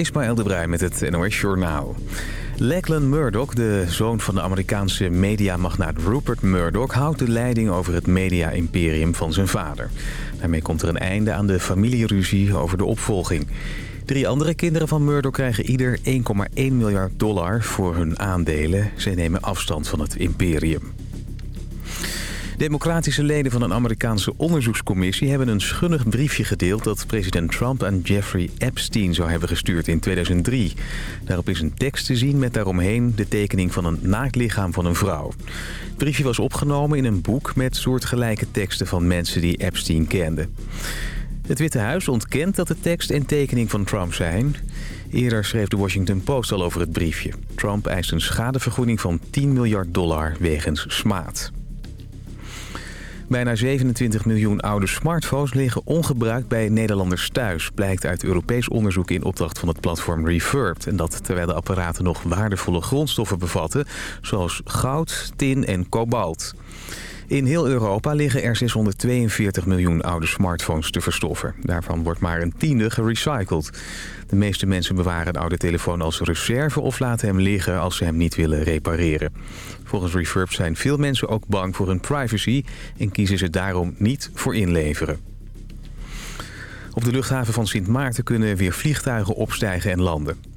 Ismaël de Bruin met het NOS Journaal. Lachlan Murdoch, de zoon van de Amerikaanse mediamagnaat Rupert Murdoch... houdt de leiding over het media-imperium van zijn vader. Daarmee komt er een einde aan de familieruzie over de opvolging. Drie andere kinderen van Murdoch krijgen ieder 1,1 miljard dollar voor hun aandelen. Zij nemen afstand van het imperium. Democratische leden van een Amerikaanse onderzoekscommissie... hebben een schunnig briefje gedeeld dat president Trump aan Jeffrey Epstein zou hebben gestuurd in 2003. Daarop is een tekst te zien met daaromheen de tekening van een naaktlichaam van een vrouw. Het briefje was opgenomen in een boek met soortgelijke teksten van mensen die Epstein kenden. Het Witte Huis ontkent dat de tekst en tekening van Trump zijn. Eerder schreef de Washington Post al over het briefje. Trump eist een schadevergoeding van 10 miljard dollar wegens smaad. Bijna 27 miljoen oude smartphones liggen ongebruikt bij Nederlanders thuis... blijkt uit Europees onderzoek in opdracht van het platform Refurbed. En dat terwijl de apparaten nog waardevolle grondstoffen bevatten... zoals goud, tin en kobalt. In heel Europa liggen er 642 miljoen oude smartphones te verstoffen. Daarvan wordt maar een tiende gerecycled. De meeste mensen bewaren de oude telefoon als reserve of laten hem liggen als ze hem niet willen repareren. Volgens Refurb zijn veel mensen ook bang voor hun privacy en kiezen ze daarom niet voor inleveren. Op de luchthaven van Sint Maarten kunnen weer vliegtuigen opstijgen en landen.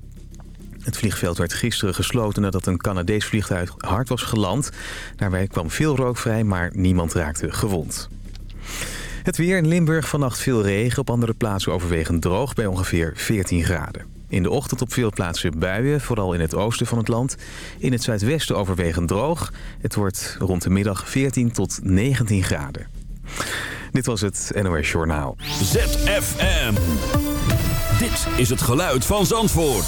Het vliegveld werd gisteren gesloten nadat een Canadees vliegtuig hard was geland. Daarbij kwam veel rook vrij, maar niemand raakte gewond. Het weer in Limburg vannacht veel regen, op andere plaatsen overwegend droog bij ongeveer 14 graden. In de ochtend op veel plaatsen buien, vooral in het oosten van het land. In het zuidwesten overwegend droog. Het wordt rond de middag 14 tot 19 graden. Dit was het NOS Journaal. ZFM. Dit is het geluid van Zandvoort.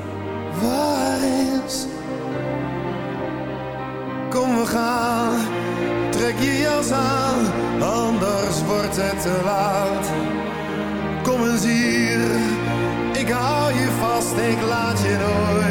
te laat. Kom eens hier, ik hou je vast, ik laat je nooit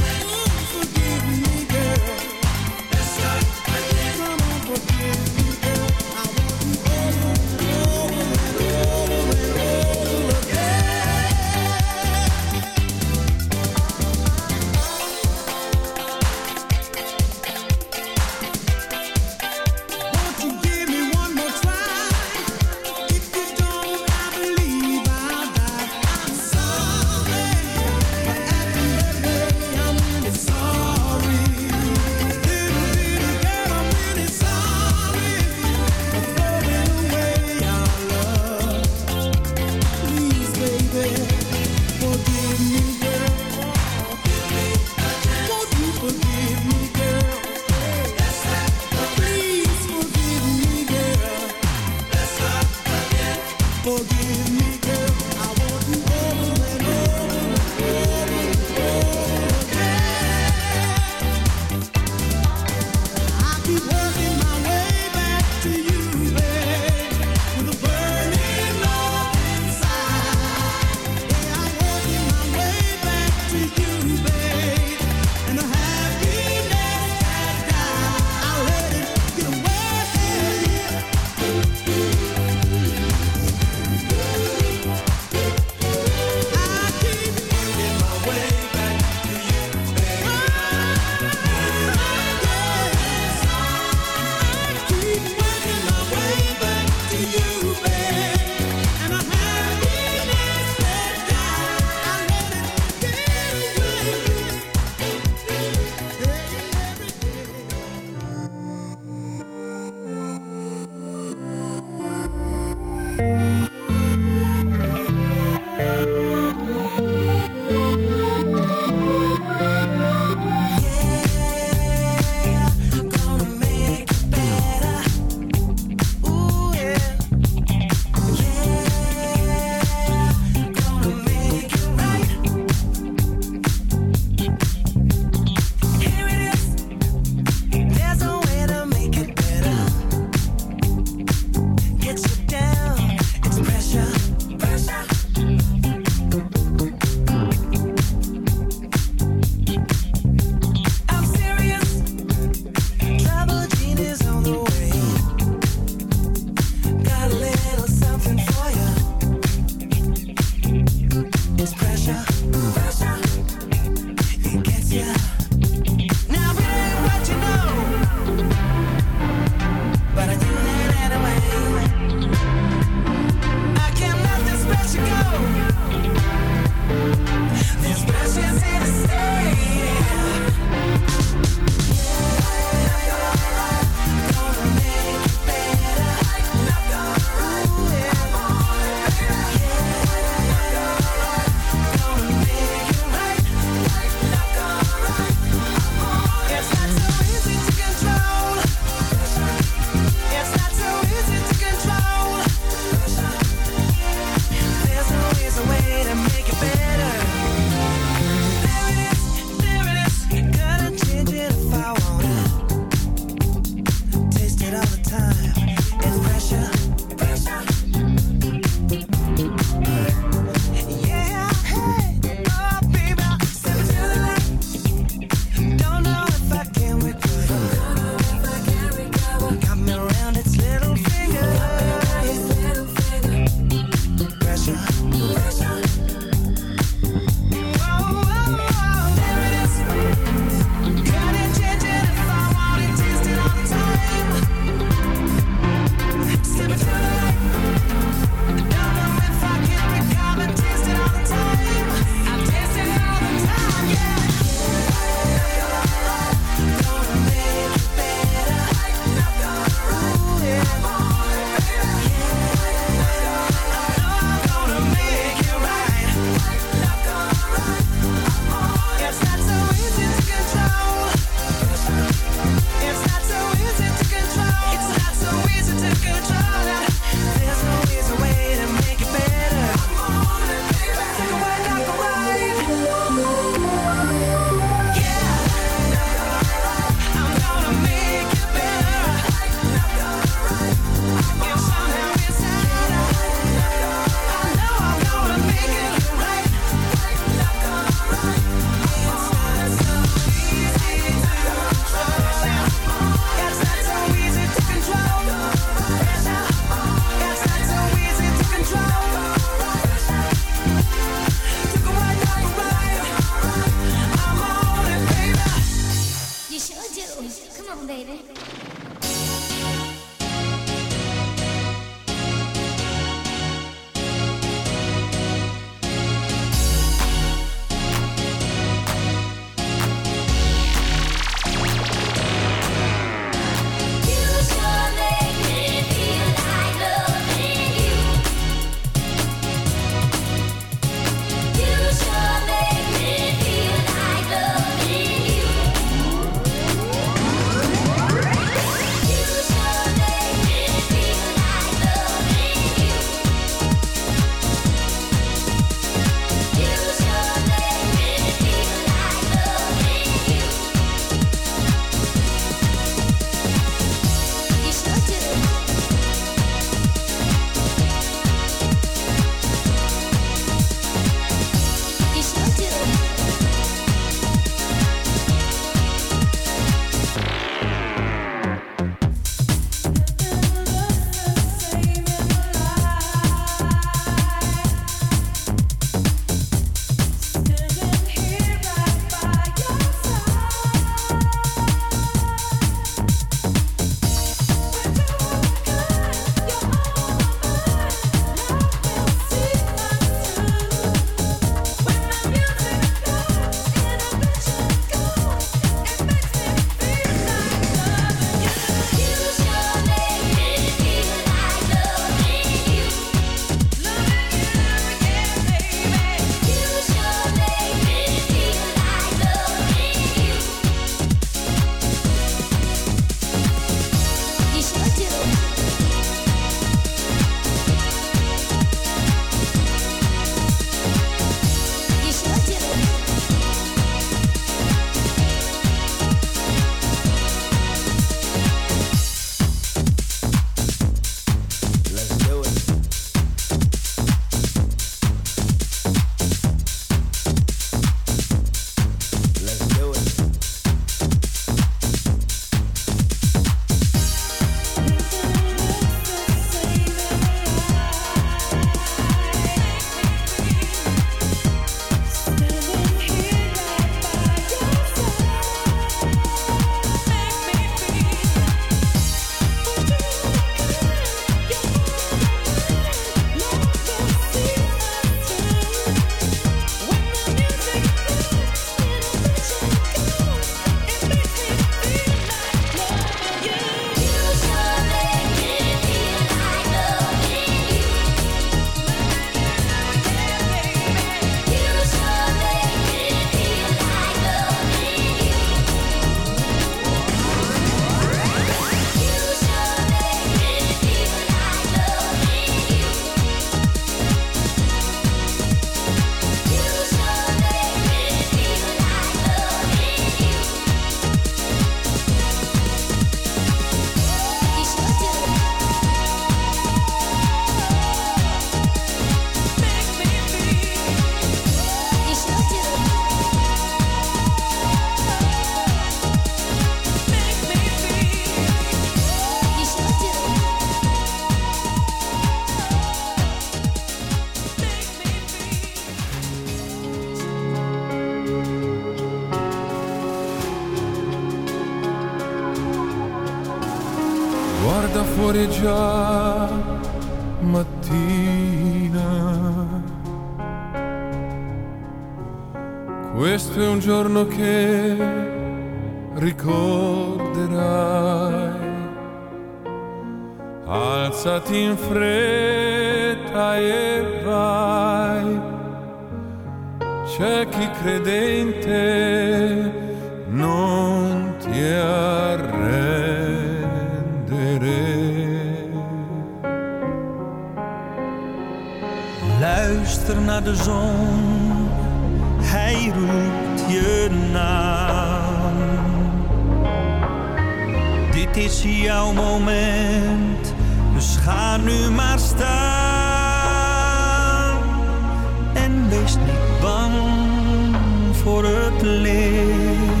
Voor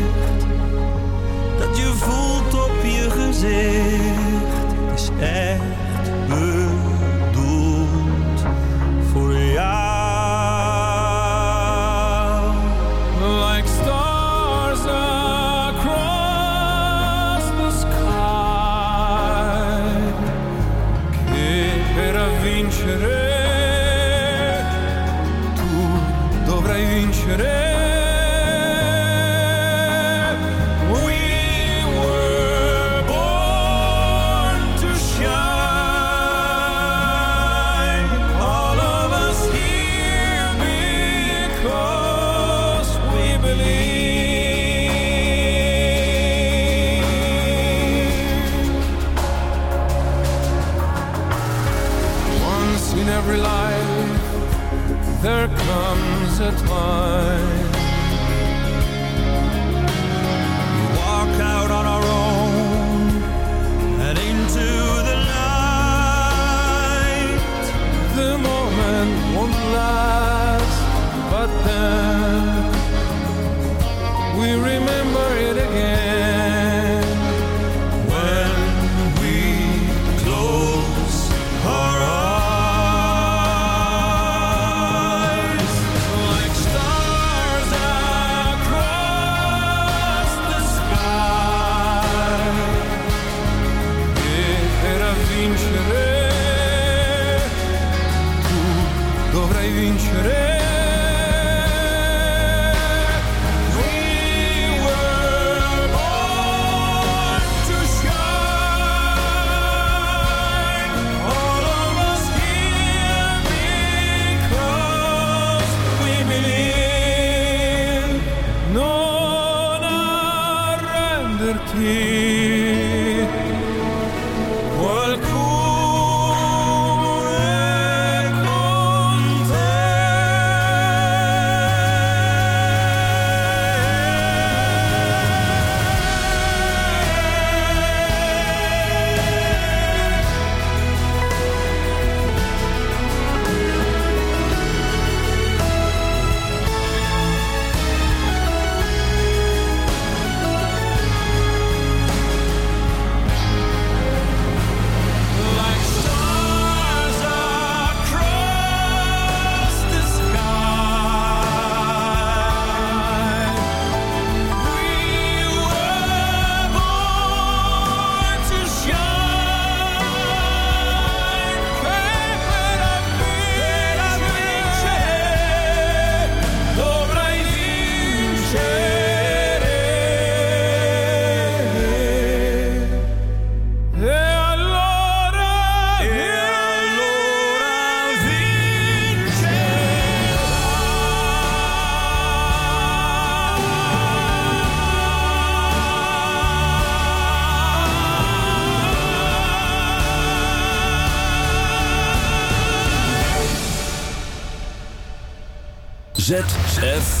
ZFM.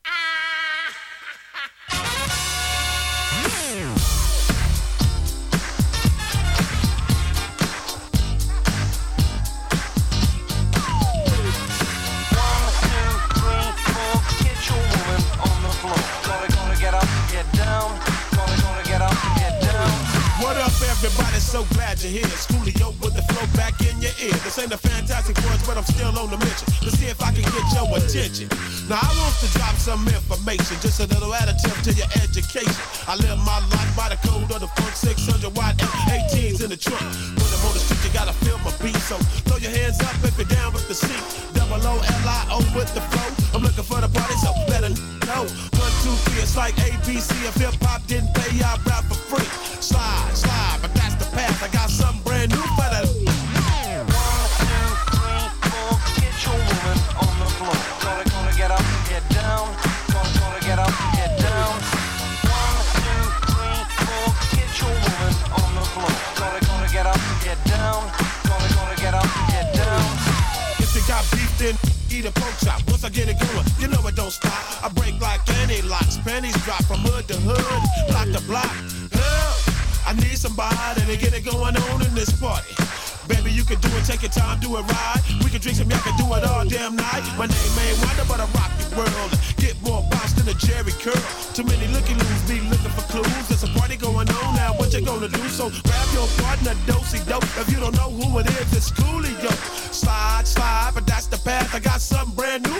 But I'm still on the mission to see if I can get your attention. Now I want to drop some information, just a little additive to your education. I live my life by damn night. My name ain't Wonder, but I rock the world. Get more bounce than a Jerry curl. Too many looky loos be looking for clues. There's a party going on now, what you gonna do? So grab your partner, dosey dope. If you don't know who it is, it's Coolio. Slide, slide, but that's the path. I got something brand new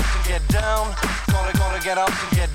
Up to get down. Gonna, gonna get up to get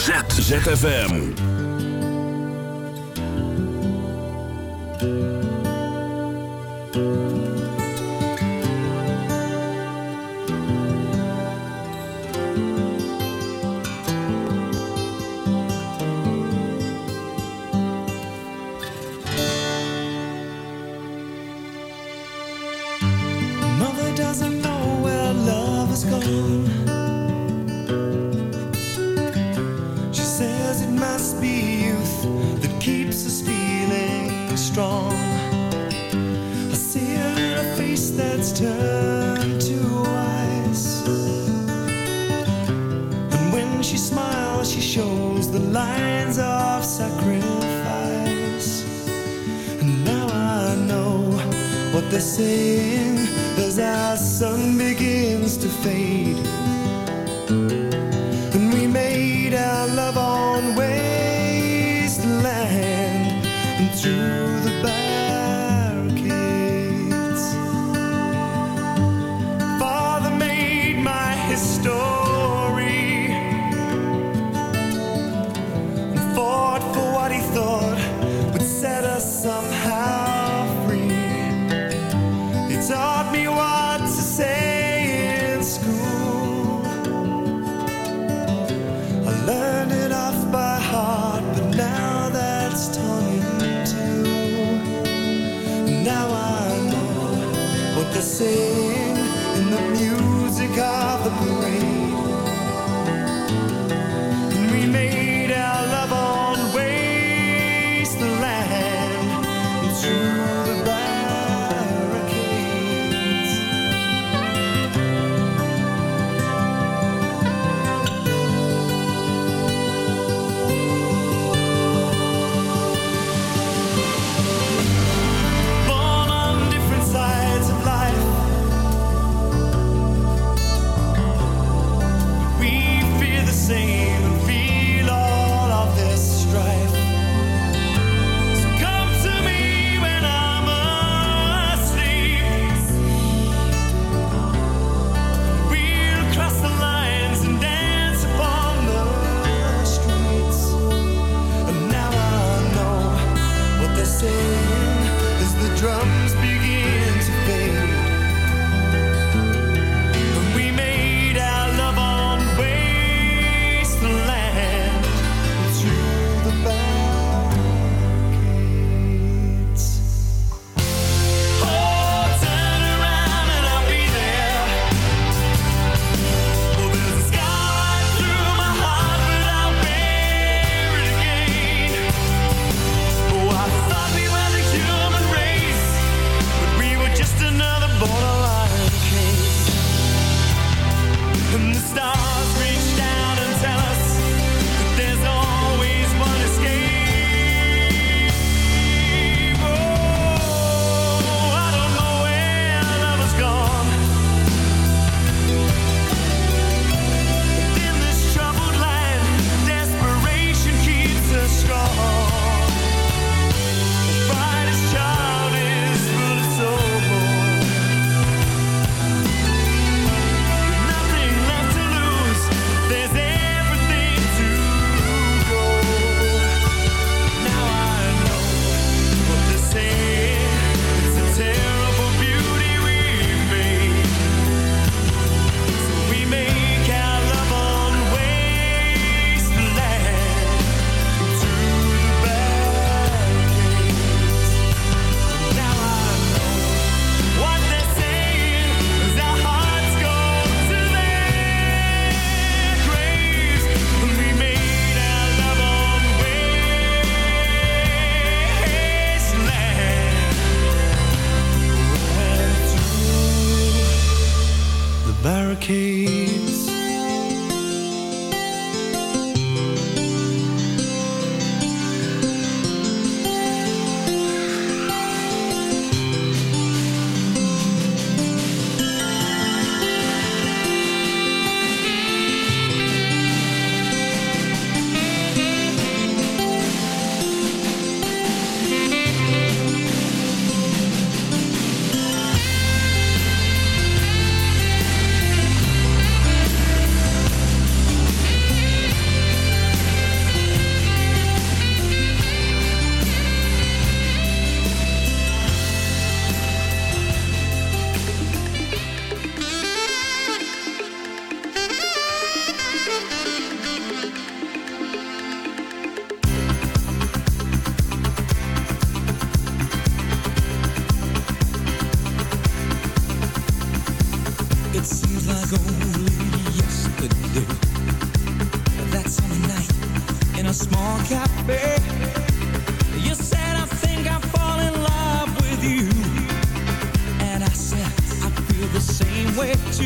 Zet. ZFM and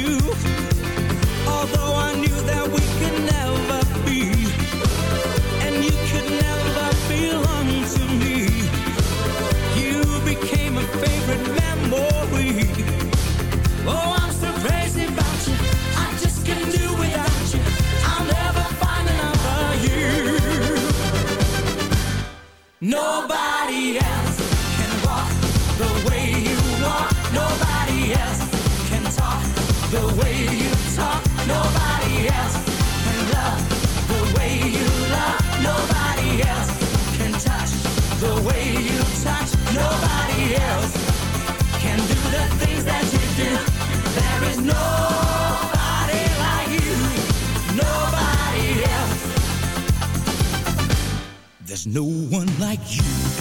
you. No one like you.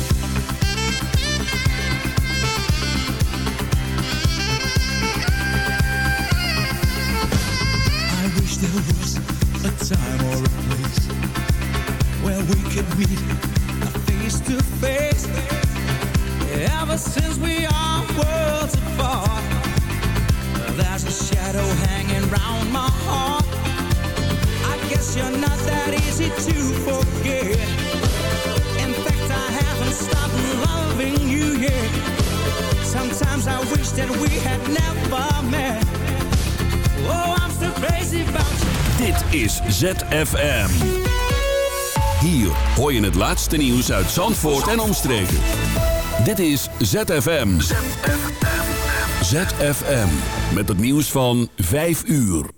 We had never met. Oh, I'm still crazy about. Dit is ZFM. Hier hoor je het laatste nieuws uit Zandvoort en omstreken. Dit is ZFM. ZFM. Met het nieuws van 5 uur.